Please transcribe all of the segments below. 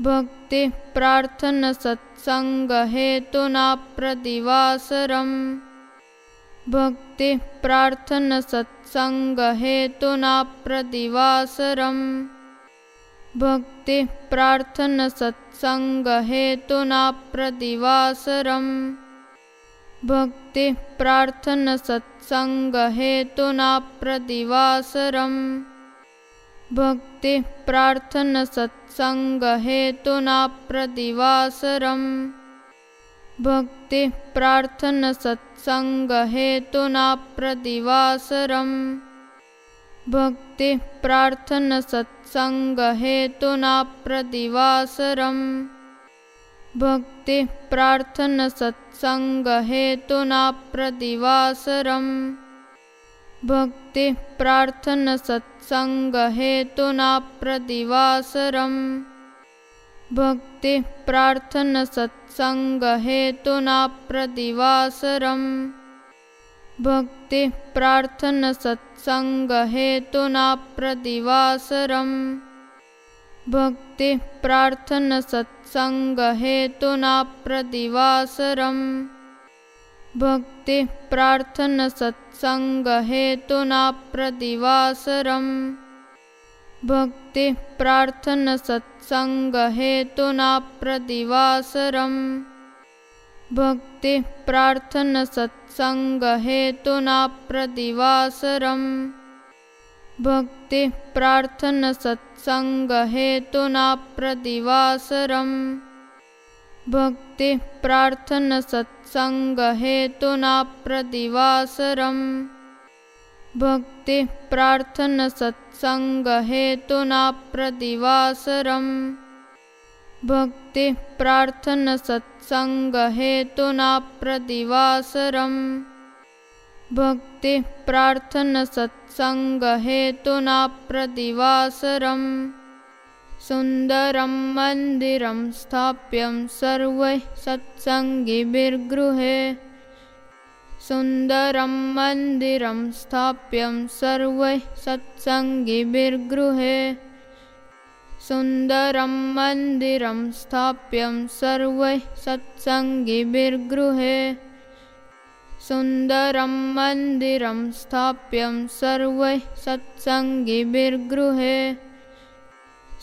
भक्तिः प्रार्थनसत्सङ्गहेतुना प्रतिवासरम्। भक्तिः प्रार्थनसत्सङ्गहेतुना प्रतिवासरम्। भक्तिः प्रार्थनसत्सङ्गहेतुना प्रतिवासरम्। भक्तिः प्रार्थनसत्सङ्गहेतुना प्रतिवासरम् भक्तिः प्रार्थनसत्सङ्गहेतुना प्रतिवासरम्। भक्तिः प्रार्थनसत्सङ्गहेतुना प्रतिवासरम्। भक्तिः प्रार्थनसत्सङ्गहेतुना प्रतिवासरम्। भक्तिः प्रार्थनसत्सङ्गहेतुना प्रतिवासरम् भक्तिः प्रार्थनसत्सङ्गहेतुना प्रतिवासरम् भक्तिः प्रार्थनसत्सङ्गहेतुना प्रतिवासरम् भक्तिः प्रार्थनसत्सङ्गहेतुना प्रतिवासरम् भक्तिः प्रार्थनसत्सङ्गहेतुना प्रतिवासरम् भक्तिः प्रार्थनसत्सङ्गहेतुना प्रतिवासरम् भक्तिः प्रार्थनसत्सङ्गहेतुना प्रतिवासरम् भक्तिः प्रार्थनसत्सङ्गहेतुना प्रतिवासरम् भक्तिः प्रार्थनसत्सङ्गहेतुना प्रतिवासरम् भक्तिः प्रार्थनसत्सङ्गहेतुना प्रतिवासरम् भक्तिः प्रार्थनसत्सङ्गहेतुना प्रतिवासरम् भक्तिः प्रार्थनसत्सङ्गहेतुना प्रतिवासरम् भक्तिः प्रार्थनसत्सङ्गहेतुना प्रतिवासरम् सुन्दरं मन्दिरं स्थाप्यं सर्वैः सत्सङ्गिभिर्गृहे। सुन्दरं मन्दिरं स्थाप्यं सर्वैः सत्सङ्गिभिर्गृहे। सुन्दरं मन्दिरं स्थाप्यं सर्वैः सत्सङ्गिभिर्गृहे। सुन्दरं मन्दिरं स्थाप्यं सर्वैः सत्सङ्गिभिर्गृहे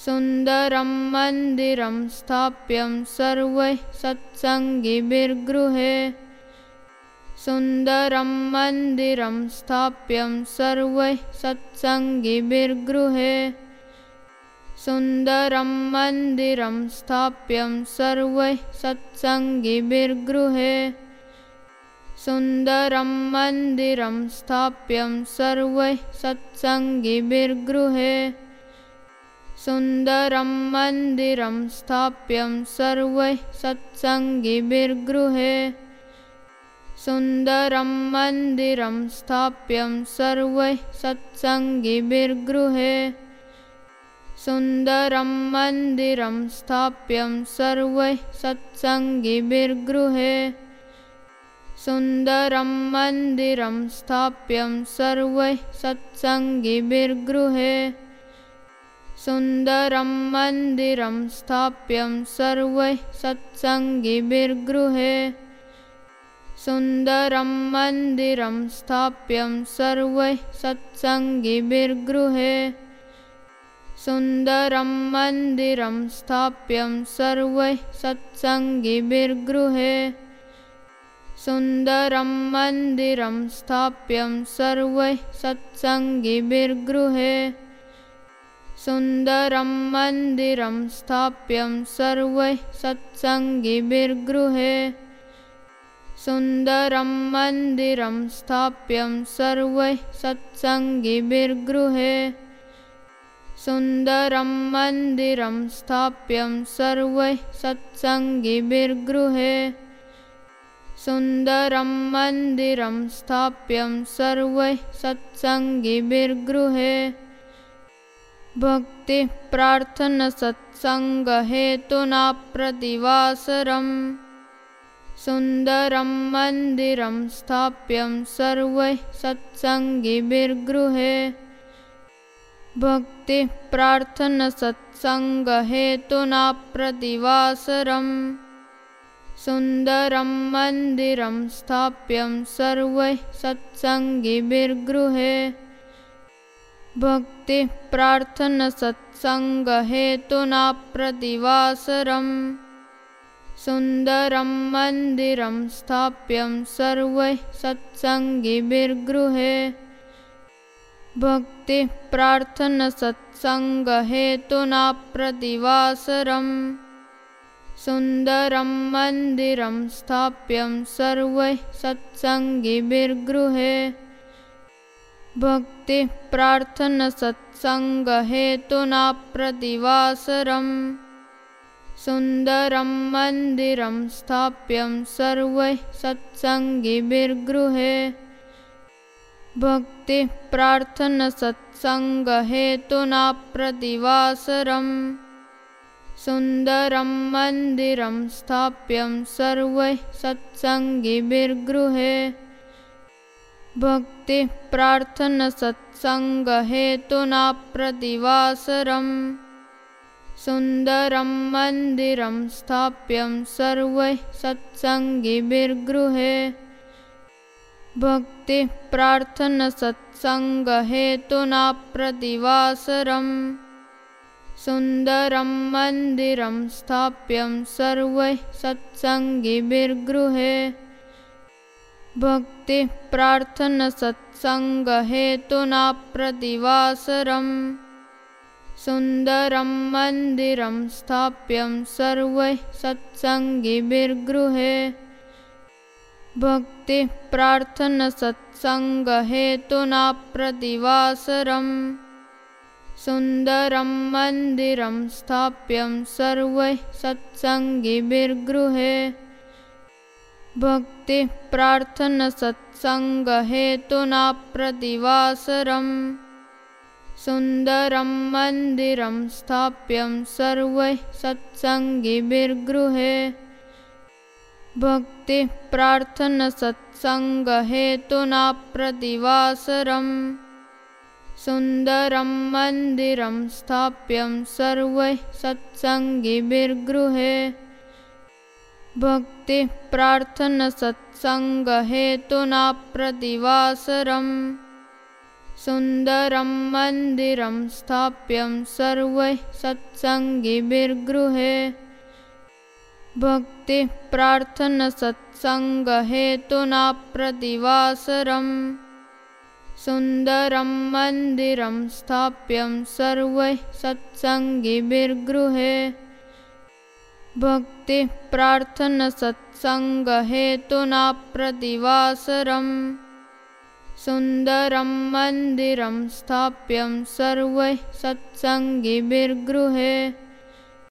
सुन्दरं मन्दिरं स्थाप्यं सर्वैः सत्सङ्गिभिर्गृहे। सुन्दरं मन्दिरं स्थाप्यं सर्वैः सत्सङ्गिभिर्गृहे। सुन्दरं मन्दिरं स्थाप्यं सर्वैः सत्सङ्गिभिर्गृहे। सुन्दरं मन्दिरं स्थाप्यं सर्वैः सत्सङ्गिभिर्गृहे सुन्दरं मन्दिरं स्थाप्यं सर्वैः सत्सङ्गिभिर्गृहे। सुन्दरं मन्दिरं स्थाप्यं सर्वैः सत्सङ्गिभिर्गृहे। सुन्दरं मन्दिरं स्थाप्यं सर्वैः सत्सङ्गिभिर्गृहे। सुन्दरं मन्दिरं स्थाप्यं सर्वैः सत्सङ्गिभिर्गृहे सुन्दरं मन्दिरं स्थाप्यं सर्वैः सत्सङ्गिभिर्गृहे। सुन्दरं मन्दिरं स्थाप्यं सर्वैः सत्सङ्गिभिर्गृहे। सुन्दरं मन्दिरं स्थाप्यं सर्वैः सत्सङ्गिभिर्गृहे। सुन्दरं मन्दिरं स्थाप्यं सर्वैः सत्सङ्गिभिर्गृहे सुन्दरं मन्दिरं स्थाप्यं सर्वैः सत्सङ्गिभिर्गृहे। सुन्दरं मन्दिरं स्थाप्यं सर्वैः सत्सङ्गिभिर्गृहे। सुन्दरं मन्दिरं स्थाप्यं सर्वैः सत्सङ्गिभिर्गृहे। सुन्दरं मन्दिरं स्थाप्यं सर्वैः सत्सङ्गिभिर्गृहे भक्तिः प्रार्थनसत्सङ्गहेतुना प्रतिवासरम्। सुन्दरं मन्दिरं स्थाप्यं सर्वैः सत्सङ्गिभिर्गृहे। भक्तिः प्रार्थनसत्सङ्गहेतुना प्रतिवासरम्। सुन्दरं मन्दिरं स्थाप्यं सर्वैः सत्सङ्गिभिर्गृहे भक्तिः प्रार्थनसत्सङ्गहेतुना प्रतिवासरम्। सुन्दरं मन्दिरं स्थाप्यं सर्वैः सत्सङ्गिभिर्गृहे। भक्तिः प्रार्थनसत्सङ्गहेतुना प्रतिवासरम्। सुन्दरं मन्दिरं स्थाप्यं सर्वैः सत्सङ्गिभिर्गृहे भक्तिः प्रार्थनसत्सङ्गहेतुना प्रतिवासरम्। सुन्दरं मन्दिरं स्थाप्यं सर्वैः सत्सङ्गिभिर्गृहे भक्तिः प्रार्थनसत्सङ्गहेतुना प्रतिवासरम्। सुन्दरं मन्दिरं स्थाप्यं सर्वैः सत्सङ्गिभिर्गृहे भक्तिः प्रार्थनसत्सङ्गहेतुना प्रतिवासरम्। सुन्दरं मन्दिरं स्थाप्यं सर्वैः सत्सङ्गिभिर्गृहे। भक्तिः प्रार्थनसत्सङ्गहेतुना प्रतिवासरम्। सुन्दरं मन्दिरं स्थाप्यं सर्वैः सत्सङ्गिभिर्गृहे भक्तिः प्रार्थनसत्सङ्गहेतुना प्रतिवासरम्। सुन्दरं मन्दिरं स्थाप्यं सर्वैः सत्सङ्गिभिर्गृहे। भक्तिः प्रार्थनसत्सङ्गहेतुना प्रतिवासरम्। सुन्दरं मन्दिरं स्थाप्यं सर्वैः सत्सङ्गिभिर्गृहे भक्तिः प्रार्थनसत्सङ्गहेतुना प्रतिवासरम्। सुन्दरं मन्दिरं स्थाप्यं सर्वैः सत्सङ्गिभिर्गृहे भक्तिः प्रार्थनसत्सङ्गहेतुना प्रतिवासरम्। सुन्दरं मन्दिरं स्थाप्यं सर्वैः सत्सङ्गिभिर्गृहे भक्तिः प्रार्थनसत्सङ्गहेतुना प्रतिवासरम्। सुन्दरं मन्दिरं स्थाप्यं सर्वैः सत्सङ्गिभिर्गृहे। भक्तिः प्रार्थनसत्सङ्गहेतुना प्रतिवासरम्। सुन्दरं मन्दिरं स्थाप्यं सर्वैः सत्सङ्गिभिर्गृहे भक्तिः प्रार्थनसत्सङ्गहेतुना प्रतिवासरम्। सुन्दरं मन्दिरं स्थाप्यं सर्वैः सत्सङ्गिभिर्गृहे